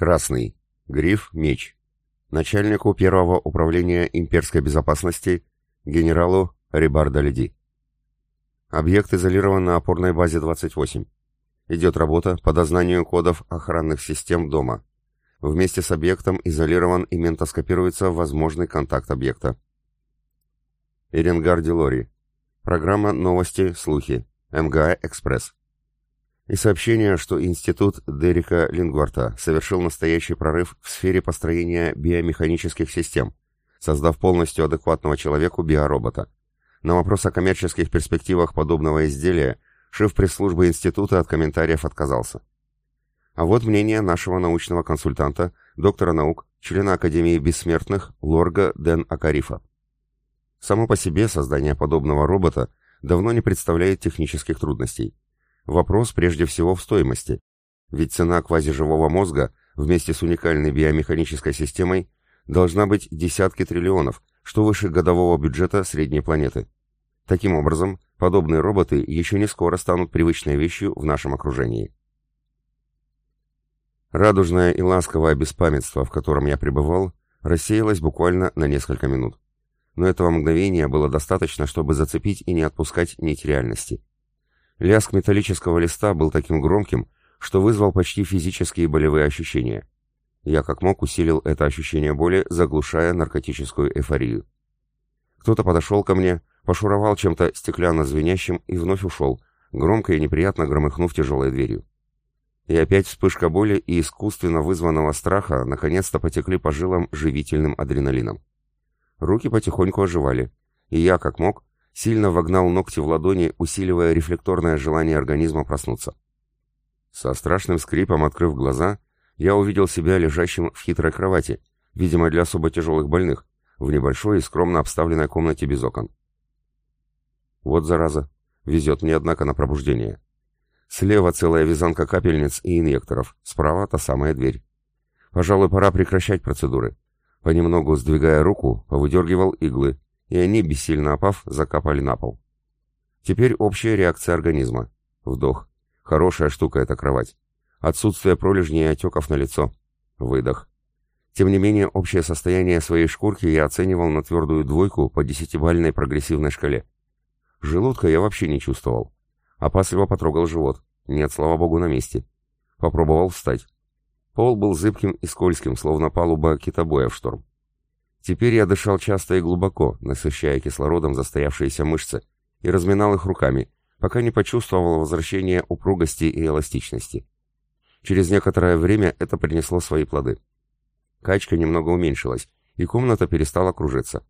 Красный. Гриф меч. Начальнику первого управления имперской безопасности генералу Рибардо Леди. Объект изолирован на опорной базе 28. Идет работа по дознанию кодов охранных систем дома. Вместе с объектом изолирован и ментоскопируется возможный контакт объекта. Иренгар Дилори. Программа «Новости. Слухи». МГА «Экспресс». И сообщение, что Институт Дерека Лингварта совершил настоящий прорыв в сфере построения биомеханических систем, создав полностью адекватного человеку биоробота. На вопрос о коммерческих перспективах подобного изделия шеф пресс-службы института от комментариев отказался. А вот мнение нашего научного консультанта, доктора наук, члена Академии Бессмертных Лорга Ден Акарифа. Само по себе создание подобного робота давно не представляет технических трудностей. Вопрос прежде всего в стоимости, ведь цена квазиживого мозга вместе с уникальной биомеханической системой должна быть десятки триллионов, что выше годового бюджета средней планеты. Таким образом, подобные роботы еще не скоро станут привычной вещью в нашем окружении. Радужное и ласковое беспамятство, в котором я пребывал, рассеялось буквально на несколько минут. Но этого мгновения было достаточно, чтобы зацепить и не отпускать нить реальности. Лязг металлического листа был таким громким, что вызвал почти физические болевые ощущения. Я как мог усилил это ощущение боли, заглушая наркотическую эйфорию. Кто-то подошел ко мне, пошуровал чем-то стеклянно-звенящим и вновь ушел, громко и неприятно громыхнув тяжелой дверью. И опять вспышка боли и искусственно вызванного страха наконец-то потекли по жилам живительным адреналином. Руки потихоньку оживали, и я, как мог, сильно вогнал ногти в ладони, усиливая рефлекторное желание организма проснуться. Со страшным скрипом открыв глаза, я увидел себя лежащим в хитрой кровати, видимо, для особо тяжелых больных, в небольшой и скромно обставленной комнате без окон. Вот зараза. Везет мне, однако, на пробуждение. Слева целая вязанка капельниц и инъекторов, справа та самая дверь. Пожалуй, пора прекращать процедуры. Понемногу сдвигая руку, повыдергивал иглы, и они, бессильно опав, закапали на пол. Теперь общая реакция организма. Вдох. Хорошая штука эта кровать. Отсутствие пролежней и отеков на лицо. Выдох. Тем не менее, общее состояние своей шкурки я оценивал на твердую двойку по десятибальной прогрессивной шкале. Желудка я вообще не чувствовал. Опасливо потрогал живот. Нет, слава богу, на месте. Попробовал встать. Пол был зыбким и скользким, словно палуба китобоя в шторм. Теперь я дышал часто и глубоко, насыщая кислородом застоявшиеся мышцы, и разминал их руками, пока не почувствовал возвращение упругости и эластичности. Через некоторое время это принесло свои плоды. Качка немного уменьшилась, и комната перестала кружиться.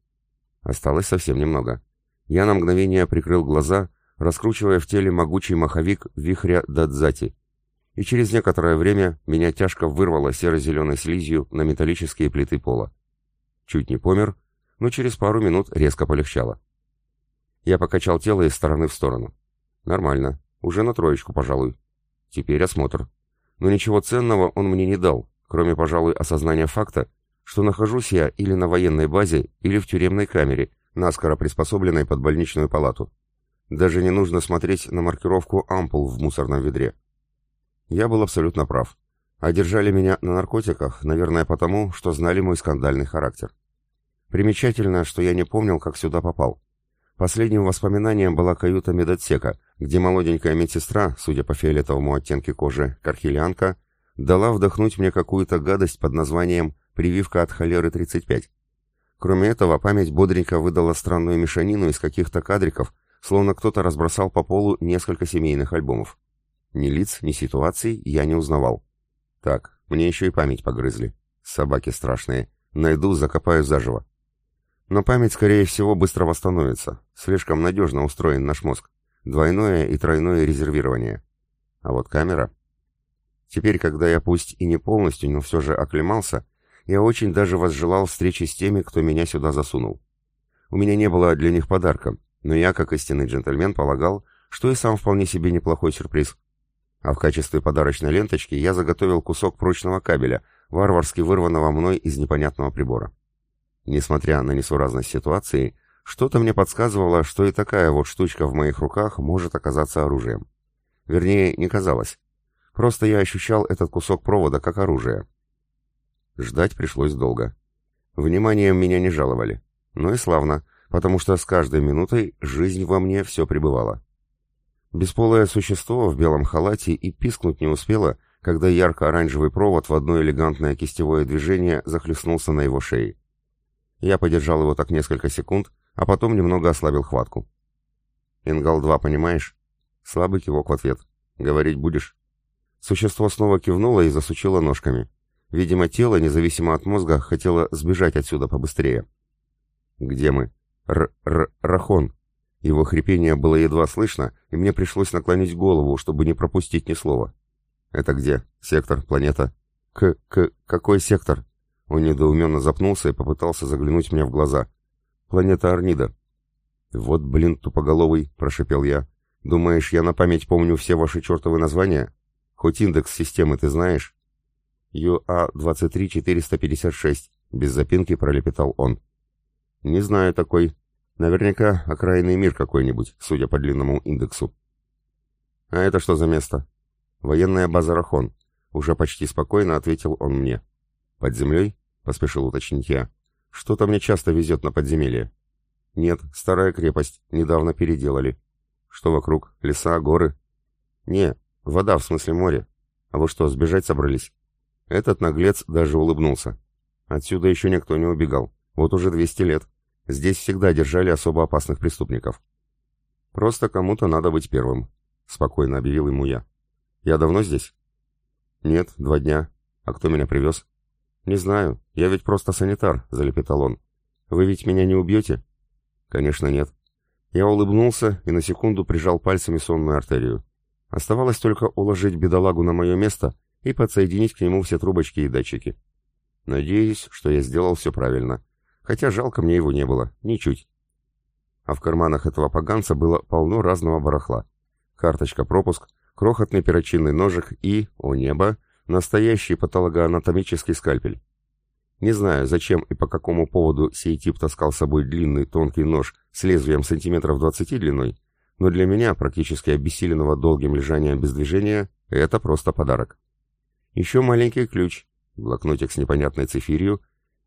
Осталось совсем немного. Я на мгновение прикрыл глаза, раскручивая в теле могучий маховик вихря Дадзати. И через некоторое время меня тяжко вырвало серо-зеленой слизью на металлические плиты пола. Чуть не помер, но через пару минут резко полегчало. Я покачал тело из стороны в сторону. Нормально, уже на троечку, пожалуй. Теперь осмотр но ничего ценного он мне не дал, кроме, пожалуй, осознания факта, что нахожусь я или на военной базе, или в тюремной камере, наскоро приспособленной под больничную палату. Даже не нужно смотреть на маркировку ампул в мусорном ведре. Я был абсолютно прав. А держали меня на наркотиках, наверное, потому, что знали мой скандальный характер. Примечательно, что я не помнил, как сюда попал. Последним воспоминанием была каюта медотсека, где молоденькая медсестра, судя по фиолетовому оттенку кожи, кархилианка, дала вдохнуть мне какую-то гадость под названием «прививка от холеры 35». Кроме этого, память бодренько выдала странную мешанину из каких-то кадриков, словно кто-то разбросал по полу несколько семейных альбомов. Ни лиц, ни ситуаций я не узнавал. Так, мне еще и память погрызли. Собаки страшные. Найду, закопаю заживо. Но память, скорее всего, быстро восстановится. Слишком надежно устроен наш мозг. Двойное и тройное резервирование. А вот камера... Теперь, когда я пусть и не полностью, но все же оклемался, я очень даже возжелал встречи с теми, кто меня сюда засунул. У меня не было для них подарка, но я, как истинный джентльмен, полагал, что и сам вполне себе неплохой сюрприз. А в качестве подарочной ленточки я заготовил кусок прочного кабеля, варварски вырванного мной из непонятного прибора. Несмотря на несуразность ситуации, что-то мне подсказывало, что и такая вот штучка в моих руках может оказаться оружием. Вернее, не казалось. Просто я ощущал этот кусок провода как оружие. Ждать пришлось долго. Вниманием меня не жаловали. Ну и славно, потому что с каждой минутой жизнь во мне все пребывала. Бесполое существо в белом халате и пискнуть не успело, когда ярко-оранжевый провод в одно элегантное кистевое движение захлестнулся на его шее. Я подержал его так несколько секунд, а потом немного ослабил хватку. «Ингал-2, понимаешь?» Слабый кивок в ответ. «Говорить будешь?» Существо снова кивнуло и засучило ножками. Видимо, тело, независимо от мозга, хотело сбежать отсюда побыстрее. «Где мы?» «Р-р-рахон». Его хрипение было едва слышно, и мне пришлось наклонить голову, чтобы не пропустить ни слова. «Это где? Сектор? Планета?» «К-к... какой сектор?» Он недоуменно запнулся и попытался заглянуть мне в глаза. «Планета Арнида». «Вот, блин, тупоголовый», — прошепел я. «Думаешь, я на память помню все ваши чертовы названия? Хоть индекс системы ты знаешь?» «ЮА-23456», — без запинки пролепетал он. «Не знаю такой. Наверняка окраинный мир какой-нибудь, судя по длинному индексу». «А это что за место?» «Военная база Рахон», — уже почти спокойно ответил он мне. «Под землей?» — поспешил уточнить я. «Что-то мне часто везет на подземелье». «Нет, старая крепость, недавно переделали». «Что вокруг? Леса, горы?» «Не, вода, в смысле море. А вы что, сбежать собрались?» Этот наглец даже улыбнулся. Отсюда еще никто не убегал. Вот уже 200 лет. Здесь всегда держали особо опасных преступников. Просто кому-то надо быть первым, спокойно объявил ему я. Я давно здесь? Нет, два дня. А кто меня привез? Не знаю. Я ведь просто санитар, залепетал он. Вы ведь меня не убьете? Конечно, нет. Я улыбнулся и на секунду прижал пальцами сонную артерию. Оставалось только уложить бедолагу на мое место и подсоединить к нему все трубочки и датчики. Надеюсь, что я сделал все правильно, хотя жалко мне его не было, ничуть. А в карманах этого поганца было полно разного барахла. Карточка-пропуск, крохотный перочинный ножик и, о небо, настоящий патологоанатомический скальпель. Не знаю, зачем и по какому поводу сей тип таскал с собой длинный тонкий нож с лезвием сантиметров 20 длиной, но для меня, практически обессиленного долгим лежанием без движения, это просто подарок. Еще маленький ключ, блокнотик с непонятной цифирью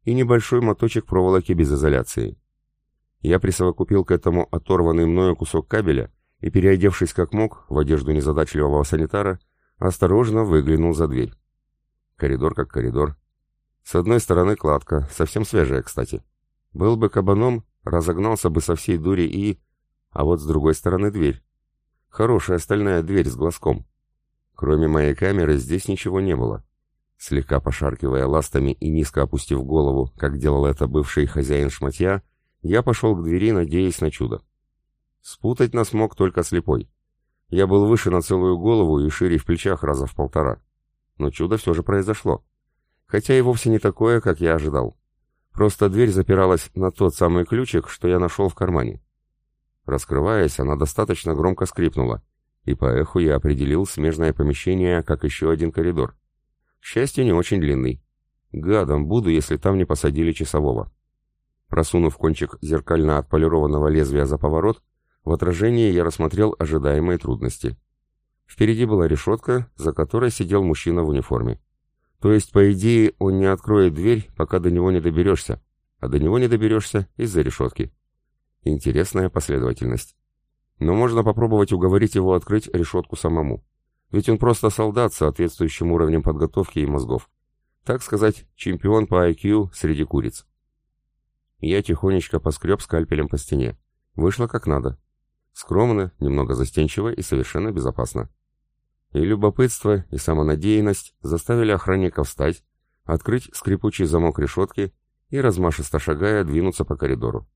и небольшой моточек проволоки без изоляции. Я присовокупил к этому оторванный мною кусок кабеля и, переодевшись как мог в одежду незадачливого санитара, осторожно выглянул за дверь. Коридор как коридор. С одной стороны кладка, совсем свежая, кстати. Был бы кабаном, разогнался бы со всей дури и... А вот с другой стороны дверь. Хорошая стальная дверь с глазком. Кроме моей камеры здесь ничего не было. Слегка пошаркивая ластами и низко опустив голову, как делал это бывший хозяин шматья, я пошел к двери, надеясь на чудо. Спутать нас мог только слепой. Я был выше на целую голову и шире в плечах раза в полтора. Но чудо все же произошло. Хотя и вовсе не такое, как я ожидал. Просто дверь запиралась на тот самый ключик, что я нашел в кармане. Раскрываясь, она достаточно громко скрипнула, и по эху я определил смежное помещение как еще один коридор. К счастью, не очень длинный. Гадом буду, если там не посадили часового. Просунув кончик зеркально отполированного лезвия за поворот, в отражении я рассмотрел ожидаемые трудности. Впереди была решетка, за которой сидел мужчина в униформе. То есть, по идее, он не откроет дверь, пока до него не доберешься, а до него не доберешься из-за решетки. Интересная последовательность. Но можно попробовать уговорить его открыть решетку самому. Ведь он просто солдат с соответствующим уровнем подготовки и мозгов. Так сказать, чемпион по IQ среди куриц. Я тихонечко поскреб скальпелем по стене. Вышло как надо. Скромно, немного застенчиво и совершенно безопасно. И любопытство, и самонадеянность заставили охранника встать, открыть скрипучий замок решетки и, размашисто шагая, двинуться по коридору.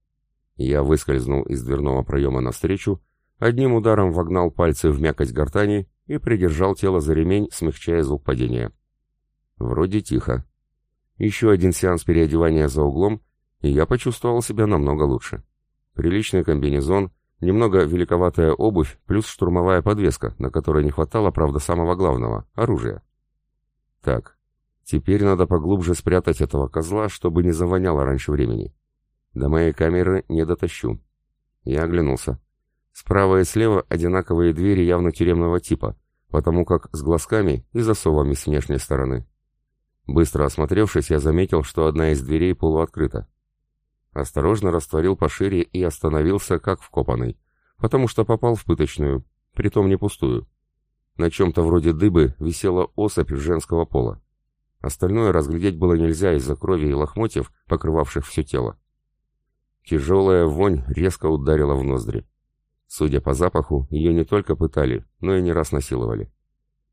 Я выскользнул из дверного проема навстречу, одним ударом вогнал пальцы в мякоть гортани и придержал тело за ремень, смягчая звук падения. Вроде тихо. Еще один сеанс переодевания за углом, и я почувствовал себя намного лучше. Приличный комбинезон, немного великоватая обувь, плюс штурмовая подвеска, на которой не хватало, правда, самого главного — оружия. Так, теперь надо поглубже спрятать этого козла, чтобы не завоняло раньше времени. До моей камеры не дотащу. Я оглянулся. Справа и слева одинаковые двери явно тюремного типа, потому как с глазками и засовами с внешней стороны. Быстро осмотревшись, я заметил, что одна из дверей полуоткрыта. Осторожно растворил пошире и остановился, как вкопанный, потому что попал в пыточную, притом не пустую. На чем-то вроде дыбы висела особь женского пола. Остальное разглядеть было нельзя из-за крови и лохмотьев, покрывавших все тело. Тяжелая вонь резко ударила в ноздри. Судя по запаху, ее не только пытали, но и не раз насиловали.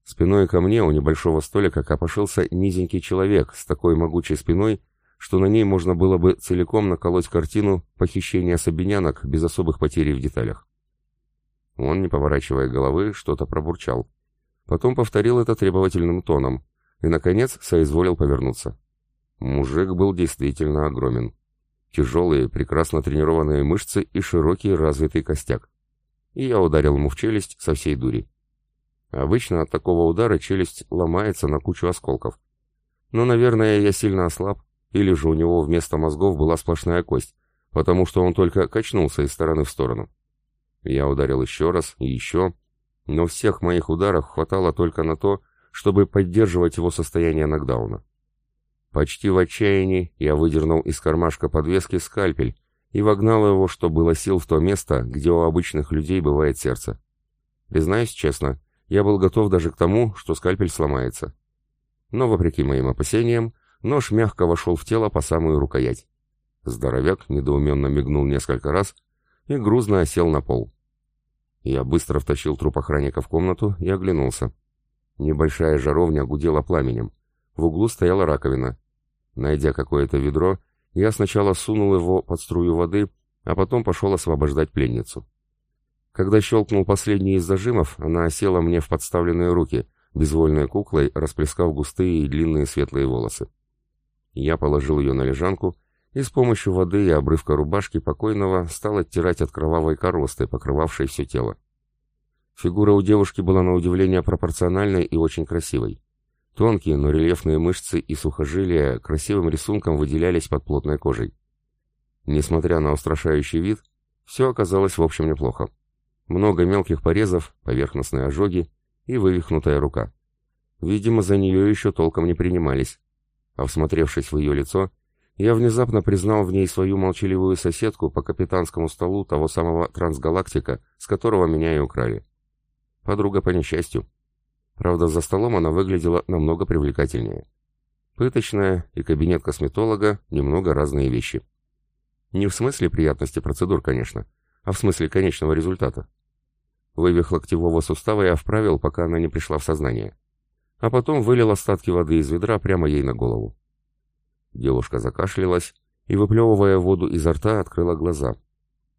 Спиной ко мне у небольшого столика копошился низенький человек с такой могучей спиной, что на ней можно было бы целиком наколоть картину похищения собинянок без особых потерь в деталях. Он, не поворачивая головы, что-то пробурчал. Потом повторил это требовательным тоном и, наконец, соизволил повернуться. Мужик был действительно огромен. Тяжелые, прекрасно тренированные мышцы и широкий развитый костяк. И я ударил ему в челюсть со всей дури. Обычно от такого удара челюсть ломается на кучу осколков. Но, наверное, я сильно ослаб, или же у него вместо мозгов была сплошная кость, потому что он только качнулся из стороны в сторону. Я ударил еще раз и еще, но всех моих ударов хватало только на то, чтобы поддерживать его состояние нокдауна. Почти в отчаянии я выдернул из кармашка подвески скальпель и вогнал его, что было сил, в то место, где у обычных людей бывает сердце. Признаюсь честно, я был готов даже к тому, что скальпель сломается. Но, вопреки моим опасениям, нож мягко вошел в тело по самую рукоять. Здоровяк недоуменно мигнул несколько раз и грузно осел на пол. Я быстро втащил труп охранника в комнату и оглянулся. Небольшая жаровня гудела пламенем. В углу стояла раковина. Найдя какое-то ведро, я сначала сунул его под струю воды, а потом пошел освобождать пленницу. Когда щелкнул последний из зажимов, она осела мне в подставленные руки, безвольной куклой, расплескав густые и длинные светлые волосы. Я положил ее на лежанку и с помощью воды и обрывка рубашки покойного стал оттирать от кровавой коросты, покрывавшей все тело. Фигура у девушки была на удивление пропорциональной и очень красивой. Тонкие, но рельефные мышцы и сухожилия красивым рисунком выделялись под плотной кожей. Несмотря на устрашающий вид, все оказалось в общем неплохо. Много мелких порезов, поверхностные ожоги и вывихнутая рука. Видимо, за нее еще толком не принимались. А всмотревшись в ее лицо, я внезапно признал в ней свою молчаливую соседку по капитанскому столу того самого трансгалактика, с которого меня и украли. Подруга по несчастью. Правда, за столом она выглядела намного привлекательнее. Пыточная и кабинет косметолога — немного разные вещи. Не в смысле приятности процедур, конечно, а в смысле конечного результата. Вывих локтевого сустава я вправил, пока она не пришла в сознание. А потом вылил остатки воды из ведра прямо ей на голову. Девушка закашлялась и, выплевывая воду изо рта, открыла глаза.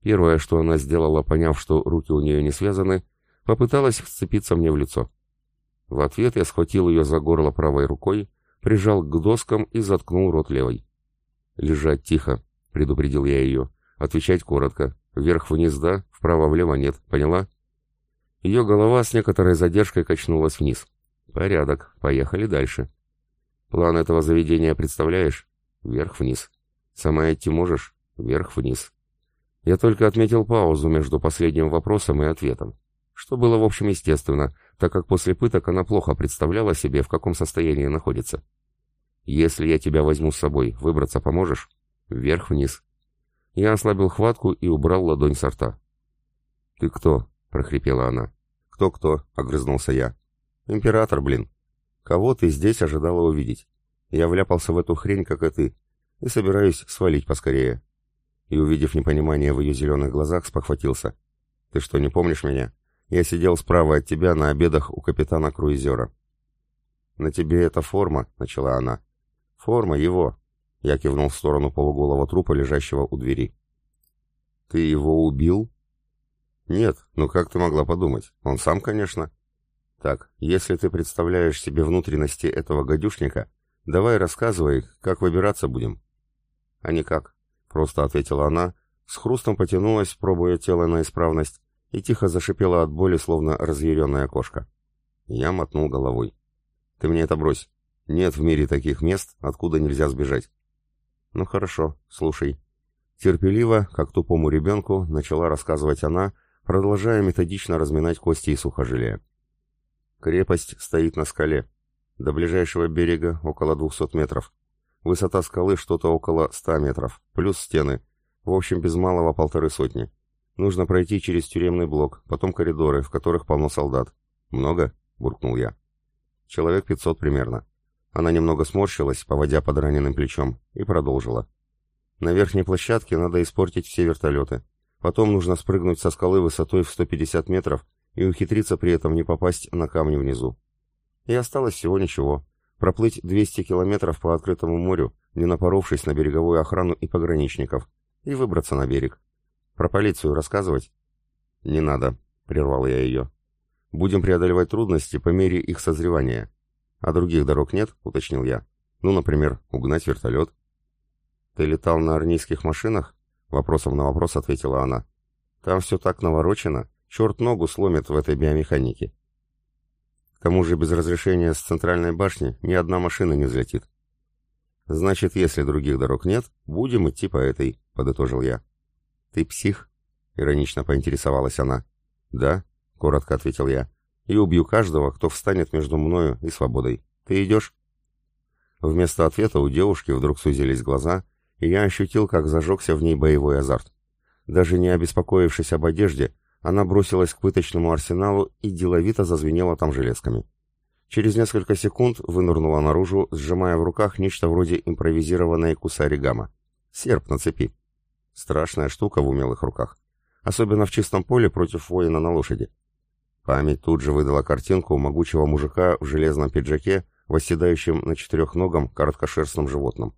Первое, что она сделала, поняв, что руки у нее не связаны, попыталась вцепиться мне в лицо. В ответ я схватил ее за горло правой рукой, прижал к доскам и заткнул рот левой. «Лежать тихо», — предупредил я ее. «Отвечать коротко. Вверх-вниз да, вправо-влево нет. Поняла?» Ее голова с некоторой задержкой качнулась вниз. «Порядок. Поехали дальше». План этого заведения представляешь? Вверх-вниз. Сама идти можешь? Вверх-вниз. Я только отметил паузу между последним вопросом и ответом. Что было, в общем, естественно, так как после пыток она плохо представляла себе, в каком состоянии находится. «Если я тебя возьму с собой, выбраться поможешь?» «Вверх-вниз». Я ослабил хватку и убрал ладонь со рта. «Ты кто?» — прохрипела она. «Кто-кто?» — огрызнулся я. «Император, блин». Кого ты здесь ожидала увидеть? Я вляпался в эту хрень, как и ты, и собираюсь свалить поскорее. И, увидев непонимание в ее зеленых глазах, спохватился. Ты что, не помнишь меня? Я сидел справа от тебя на обедах у капитана Круизера. На тебе эта форма, начала она. Форма его. Я кивнул в сторону полуголого трупа, лежащего у двери. Ты его убил? Нет, ну как ты могла подумать? Он сам, конечно. Так, если ты представляешь себе внутренности этого гадюшника, давай рассказывай, как выбираться будем. А никак, просто ответила она, с хрустом потянулась, пробуя тело на исправность, и тихо зашипела от боли, словно разъяренная кошка. Я мотнул головой. Ты мне это брось. Нет в мире таких мест, откуда нельзя сбежать. Ну хорошо, слушай. Терпеливо, как тупому ребенку, начала рассказывать она, продолжая методично разминать кости и сухожилия. Крепость стоит на скале. До ближайшего берега около 200 метров. Высота скалы что-то около 100 метров, плюс стены. В общем, без малого полторы сотни. Нужно пройти через тюремный блок, потом коридоры, в которых полно солдат. Много? буркнул я. Человек 500 примерно. Она немного сморщилась, поводя под раненым плечом, и продолжила. На верхней площадке надо испортить все вертолеты. Потом нужно спрыгнуть со скалы высотой в 150 метров и ухитриться при этом не попасть на камни внизу. И осталось всего ничего. Проплыть 200 километров по открытому морю, не напоровшись на береговую охрану и пограничников, и выбраться на берег. Про полицию рассказывать? Не надо, прервал я ее. Будем преодолевать трудности по мере их созревания. А других дорог нет, уточнил я. Ну, например, угнать вертолет. Ты летал на армейских машинах? Вопросом на вопрос ответила она. Там все так наворочено, черт ногу сломит в этой биомеханике. К тому же без разрешения с центральной башни ни одна машина не взлетит. Значит, если других дорог нет, будем идти по этой, подытожил я. «Ты псих?» — иронично поинтересовалась она. «Да», — коротко ответил я. «И убью каждого, кто встанет между мною и свободой. Ты идешь?» Вместо ответа у девушки вдруг сузились глаза, и я ощутил, как зажегся в ней боевой азарт. Даже не обеспокоившись об одежде, она бросилась к пыточному арсеналу и деловито зазвенела там железками. Через несколько секунд вынырнула наружу, сжимая в руках нечто вроде импровизированной кусаригама. Серп на цепи. Страшная штука в умелых руках. Особенно в чистом поле против воина на лошади. Память тут же выдала картинку могучего мужика в железном пиджаке, восседающем на четырехногом короткошерстном животном.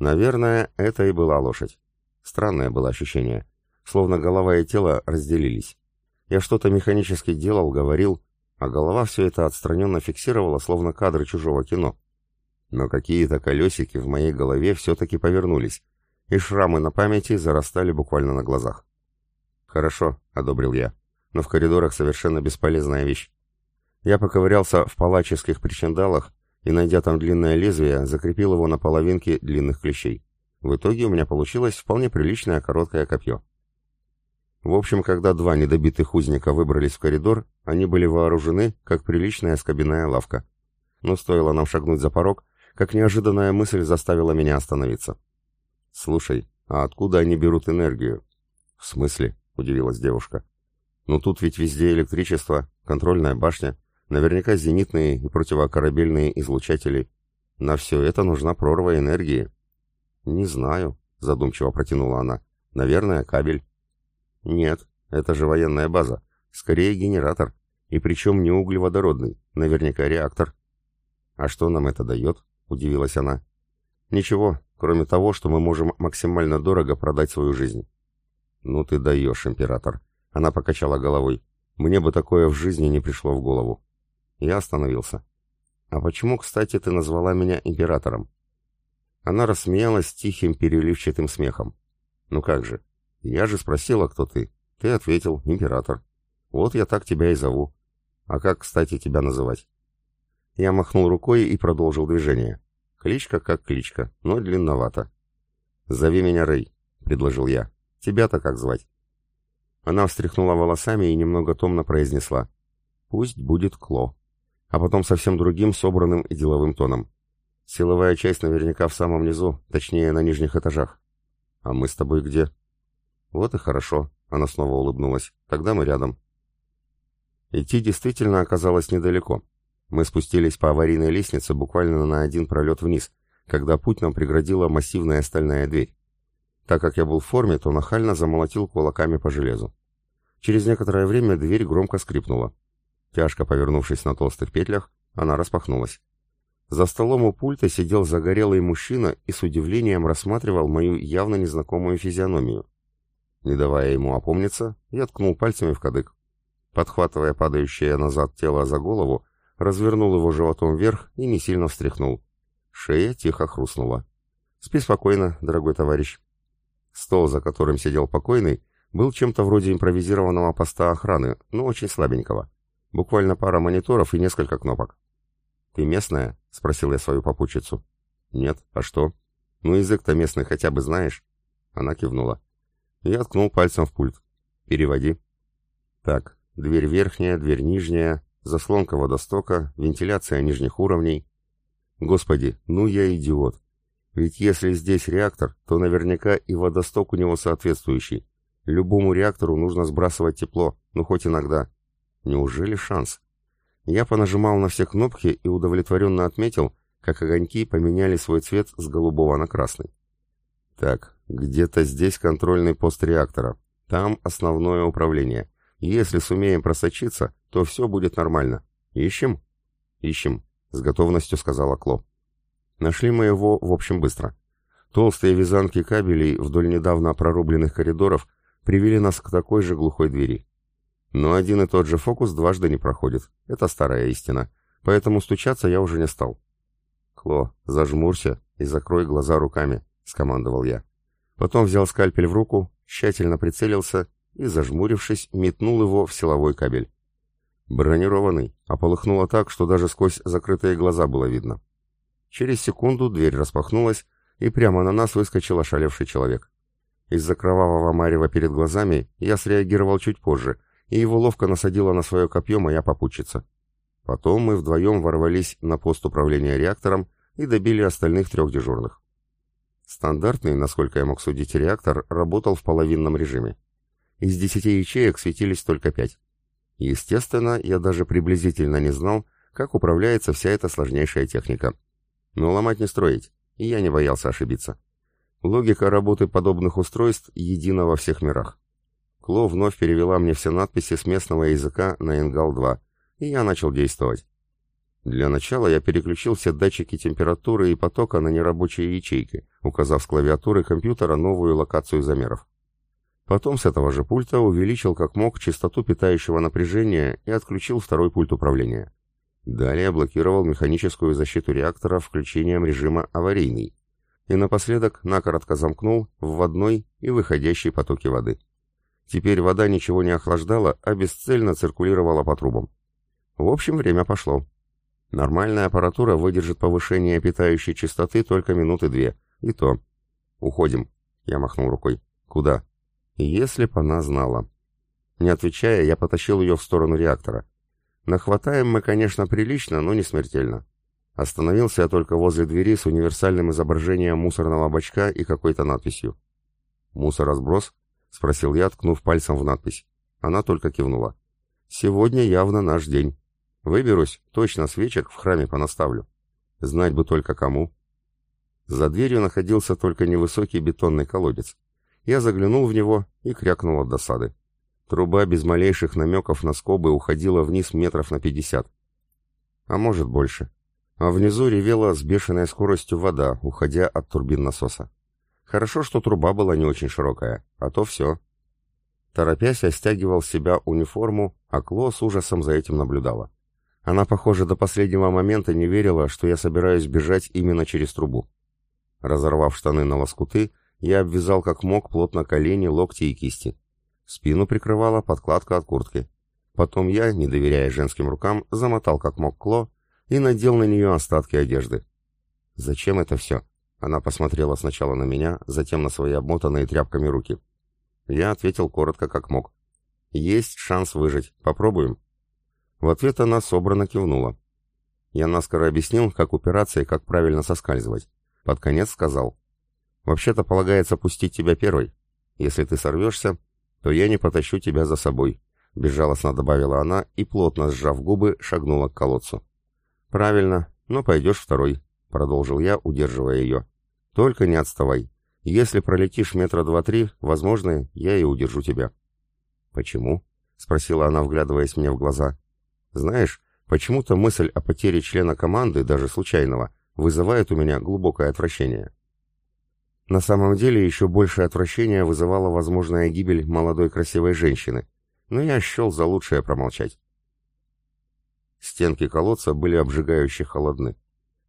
Наверное, это и была лошадь. Странное было ощущение. Словно голова и тело разделились. Я что-то механически делал, говорил, а голова все это отстраненно фиксировала, словно кадры чужого кино. Но какие-то колесики в моей голове все-таки повернулись, и шрамы на памяти зарастали буквально на глазах. «Хорошо», — одобрил я, — «но в коридорах совершенно бесполезная вещь». Я поковырялся в палаческих причиндалах и, найдя там длинное лезвие, закрепил его на половинке длинных клещей. В итоге у меня получилось вполне приличное короткое копье. В общем, когда два недобитых узника выбрались в коридор, они были вооружены, как приличная скобяная лавка. Но стоило нам шагнуть за порог, как неожиданная мысль заставила меня остановиться. «Слушай, а откуда они берут энергию?» «В смысле?» — удивилась девушка. «Ну тут ведь везде электричество, контрольная башня, наверняка зенитные и противокорабельные излучатели. На все это нужна прорва энергии». «Не знаю», — задумчиво протянула она. «Наверное, кабель». «Нет, это же военная база. Скорее генератор. И причем не углеводородный, наверняка реактор». «А что нам это дает?» — удивилась она. «Ничего, кроме того, что мы можем максимально дорого продать свою жизнь. «Ну ты даешь, император!» Она покачала головой. «Мне бы такое в жизни не пришло в голову». Я остановился. «А почему, кстати, ты назвала меня императором?» Она рассмеялась тихим переливчатым смехом. «Ну как же? Я же спросила, кто ты. Ты ответил, император. Вот я так тебя и зову. А как, кстати, тебя называть?» Я махнул рукой и продолжил движение. Кличка как кличка, но длинновато. «Зови меня Рэй», — предложил я. «Тебя-то как звать?» Она встряхнула волосами и немного томно произнесла. «Пусть будет Кло». А потом совсем другим, собранным и деловым тоном. «Силовая часть наверняка в самом низу, точнее, на нижних этажах». «А мы с тобой где?» «Вот и хорошо», — она снова улыбнулась. «Тогда мы рядом». Идти действительно оказалось недалеко. Мы спустились по аварийной лестнице буквально на один пролет вниз, когда путь нам преградила массивная стальная дверь. Так как я был в форме, то нахально замолотил кулаками по железу. Через некоторое время дверь громко скрипнула. Тяжко повернувшись на толстых петлях, она распахнулась. За столом у пульта сидел загорелый мужчина и с удивлением рассматривал мою явно незнакомую физиономию. Не давая ему опомниться, я ткнул пальцами в кадык. Подхватывая падающее назад тело за голову, развернул его животом вверх и не сильно встряхнул. Шея тихо хрустнула. «Спи спокойно, дорогой товарищ». Стол, за которым сидел покойный, был чем-то вроде импровизированного поста охраны, но очень слабенького. Буквально пара мониторов и несколько кнопок. «Ты местная?» — спросил я свою попутчицу. «Нет. А что?» «Ну, язык-то местный хотя бы знаешь?» Она кивнула. Я ткнул пальцем в пульт. «Переводи». «Так, дверь верхняя, дверь нижняя, заслонка водостока, вентиляция нижних уровней. Господи, ну я идиот. Ведь если здесь реактор, то наверняка и водосток у него соответствующий. Любому реактору нужно сбрасывать тепло, ну хоть иногда. Неужели шанс? Я понажимал на все кнопки и удовлетворенно отметил, как огоньки поменяли свой цвет с голубого на красный. Так, где-то здесь контрольный пост реактора. Там основное управление. Если сумеем просочиться, то все будет нормально. Ищем? Ищем, с готовностью сказала Кло. Нашли мы его, в общем, быстро. Толстые вязанки кабелей вдоль недавно прорубленных коридоров привели нас к такой же глухой двери. Но один и тот же фокус дважды не проходит. Это старая истина. Поэтому стучаться я уже не стал. «Кло, зажмурься и закрой глаза руками», — скомандовал я. Потом взял скальпель в руку, тщательно прицелился и, зажмурившись, метнул его в силовой кабель. Бронированный, а полыхнуло так, что даже сквозь закрытые глаза было видно. Через секунду дверь распахнулась, и прямо на нас выскочил ошалевший человек. Из-за кровавого марева перед глазами я среагировал чуть позже, и его ловко насадила на свое копье моя попутчица. Потом мы вдвоем ворвались на пост управления реактором и добили остальных трех дежурных. Стандартный, насколько я мог судить, реактор работал в половинном режиме. Из десяти ячеек светились только пять. Естественно, я даже приблизительно не знал, как управляется вся эта сложнейшая техника. Но ломать не строить, и я не боялся ошибиться. Логика работы подобных устройств едина во всех мирах. Кло вновь перевела мне все надписи с местного языка на Ингал-2, и я начал действовать. Для начала я переключил все датчики температуры и потока на нерабочие ячейки, указав с клавиатуры компьютера новую локацию замеров. Потом с этого же пульта увеличил как мог частоту питающего напряжения и отключил второй пульт управления. Далее блокировал механическую защиту реактора включением режима «аварийный». И напоследок накоротко замкнул вводной и выходящий потоки воды. Теперь вода ничего не охлаждала, а бесцельно циркулировала по трубам. В общем, время пошло. Нормальная аппаратура выдержит повышение питающей частоты только минуты две. И то. Уходим. Я махнул рукой. Куда? Если б она знала. Не отвечая, я потащил ее в сторону реактора. Нахватаем мы, конечно, прилично, но не смертельно. Остановился я только возле двери с универсальным изображением мусорного бачка и какой-то надписью. «Мусоросброс?» — спросил я, ткнув пальцем в надпись. Она только кивнула. «Сегодня явно наш день. Выберусь, точно свечек в храме понаставлю. Знать бы только кому». За дверью находился только невысокий бетонный колодец. Я заглянул в него и крякнул от досады. Труба без малейших намеков на скобы уходила вниз метров на пятьдесят. А может больше. А внизу ревела с бешеной скоростью вода, уходя от турбин насоса. Хорошо, что труба была не очень широкая, а то все. Торопясь, я стягивал с себя униформу, а Кло с ужасом за этим наблюдала. Она, похоже, до последнего момента не верила, что я собираюсь бежать именно через трубу. Разорвав штаны на лоскуты, я обвязал как мог плотно колени, локти и кисти. Спину прикрывала подкладка от куртки. Потом я, не доверяя женским рукам, замотал как мог Кло и надел на нее остатки одежды. «Зачем это все?» Она посмотрела сначала на меня, затем на свои обмотанные тряпками руки. Я ответил коротко как мог. «Есть шанс выжить. Попробуем». В ответ она собрано кивнула. Я наскоро объяснил, как упираться и как правильно соскальзывать. Под конец сказал. Вообще-то полагается пустить тебя первой. Если ты сорвешься, то я не потащу тебя за собой», — безжалостно добавила она и, плотно сжав губы, шагнула к колодцу. «Правильно, но пойдешь второй», — продолжил я, удерживая ее. «Только не отставай. Если пролетишь метра два-три, возможно, я и удержу тебя». «Почему?» — спросила она, вглядываясь мне в глаза. «Знаешь, почему-то мысль о потере члена команды, даже случайного, вызывает у меня глубокое отвращение». На самом деле еще большее отвращение вызывала возможная гибель молодой красивой женщины, но я счел за лучшее промолчать. Стенки колодца были обжигающе холодны.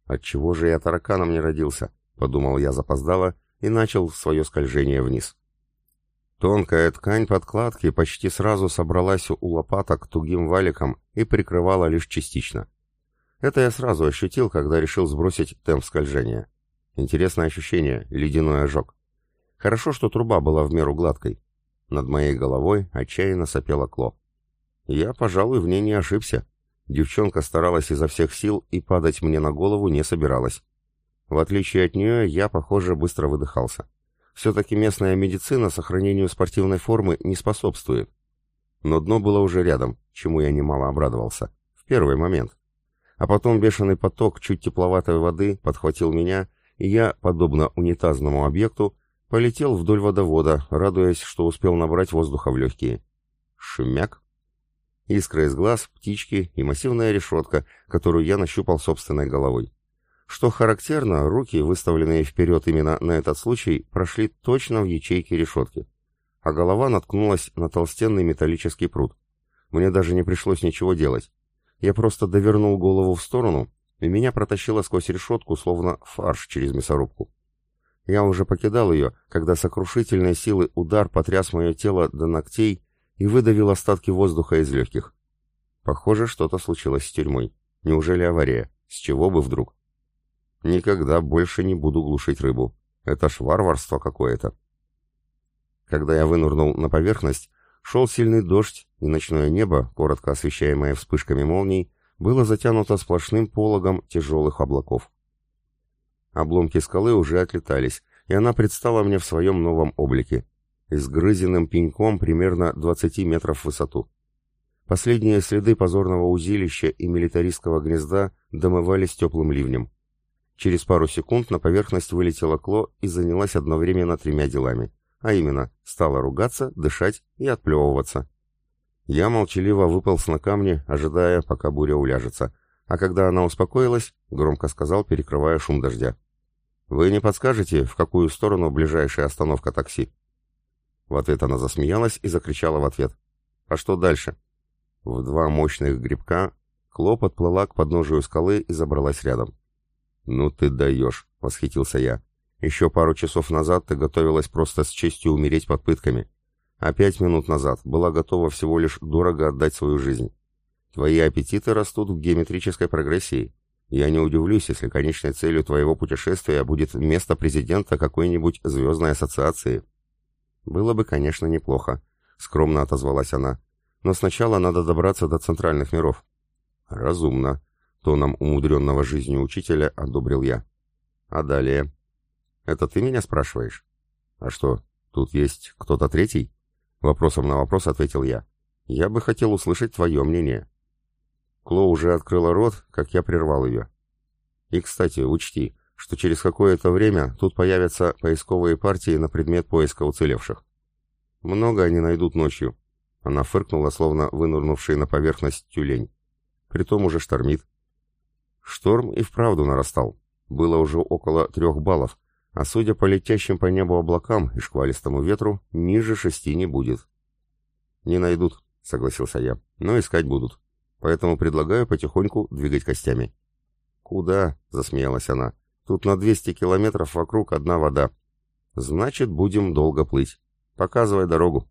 «Отчего же я тараканом не родился?» — подумал я запоздало и начал свое скольжение вниз. Тонкая ткань подкладки почти сразу собралась у лопаток тугим валиком и прикрывала лишь частично. Это я сразу ощутил, когда решил сбросить темп скольжения. Интересное ощущение, ледяной ожог. Хорошо, что труба была в меру гладкой. Над моей головой отчаянно сопело Кло. Я, пожалуй, в ней не ошибся. Девчонка старалась изо всех сил и падать мне на голову не собиралась. В отличие от нее, я, похоже, быстро выдыхался. Все-таки местная медицина сохранению спортивной формы не способствует. Но дно было уже рядом, чему я немало обрадовался. В первый момент. А потом бешеный поток чуть тепловатой воды подхватил меня, и я, подобно унитазному объекту, полетел вдоль водовода, радуясь, что успел набрать воздуха в легкие. Шумяк. Искра из глаз, птички и массивная решетка, которую я нащупал собственной головой. Что характерно, руки, выставленные вперед именно на этот случай, прошли точно в ячейке решетки. А голова наткнулась на толстенный металлический пруд. Мне даже не пришлось ничего делать. Я просто довернул голову в сторону, и меня протащило сквозь решетку, словно фарш через мясорубку. Я уже покидал ее, когда сокрушительной силы удар потряс мое тело до ногтей и выдавил остатки воздуха из легких. Похоже, что-то случилось с тюрьмой. Неужели авария? С чего бы вдруг? Никогда больше не буду глушить рыбу. Это ж варварство какое-то. Когда я вынурнул на поверхность, шел сильный дождь, и ночное небо, коротко освещаемое вспышками молний, было затянуто сплошным пологом тяжелых облаков. Обломки скалы уже отлетались, и она предстала мне в своем новом облике, изгрызенным пеньком примерно 20 метров в высоту. Последние следы позорного узилища и милитаристского гнезда домывались теплым ливнем. Через пару секунд на поверхность вылетела Кло и занялась одновременно тремя делами, а именно, стала ругаться, дышать и отплевываться. Я молчаливо выполз на камни, ожидая, пока буря уляжется, а когда она успокоилась, громко сказал, перекрывая шум дождя. «Вы не подскажете, в какую сторону ближайшая остановка такси?» В ответ она засмеялась и закричала в ответ. «А что дальше?» В два мощных грибка Кло подплыла к подножию скалы и забралась рядом. «Ну ты даешь!» — восхитился я. «Еще пару часов назад ты готовилась просто с честью умереть под пытками, а пять минут назад была готова всего лишь дорого отдать свою жизнь. Твои аппетиты растут в геометрической прогрессии. Я не удивлюсь, если конечной целью твоего путешествия будет место президента какой-нибудь звездной ассоциации». «Было бы, конечно, неплохо», — скромно отозвалась она. «Но сначала надо добраться до центральных миров». «Разумно», Тоном умудренного жизнью учителя одобрил я. А далее? Это ты меня спрашиваешь? А что, тут есть кто-то третий? Вопросом на вопрос ответил я. Я бы хотел услышать твое мнение. Кло уже открыла рот, как я прервал ее. И, кстати, учти, что через какое-то время тут появятся поисковые партии на предмет поиска уцелевших. Много они найдут ночью. Она фыркнула, словно вынурнувший на поверхность тюлень. Притом уже штормит. Шторм и вправду нарастал. Было уже около трех баллов, а судя по летящим по небу облакам и шквалистому ветру, ниже шести не будет. «Не найдут», — согласился я, — «но искать будут. Поэтому предлагаю потихоньку двигать костями». «Куда?» — засмеялась она. «Тут на 200 километров вокруг одна вода. Значит, будем долго плыть. Показывай дорогу».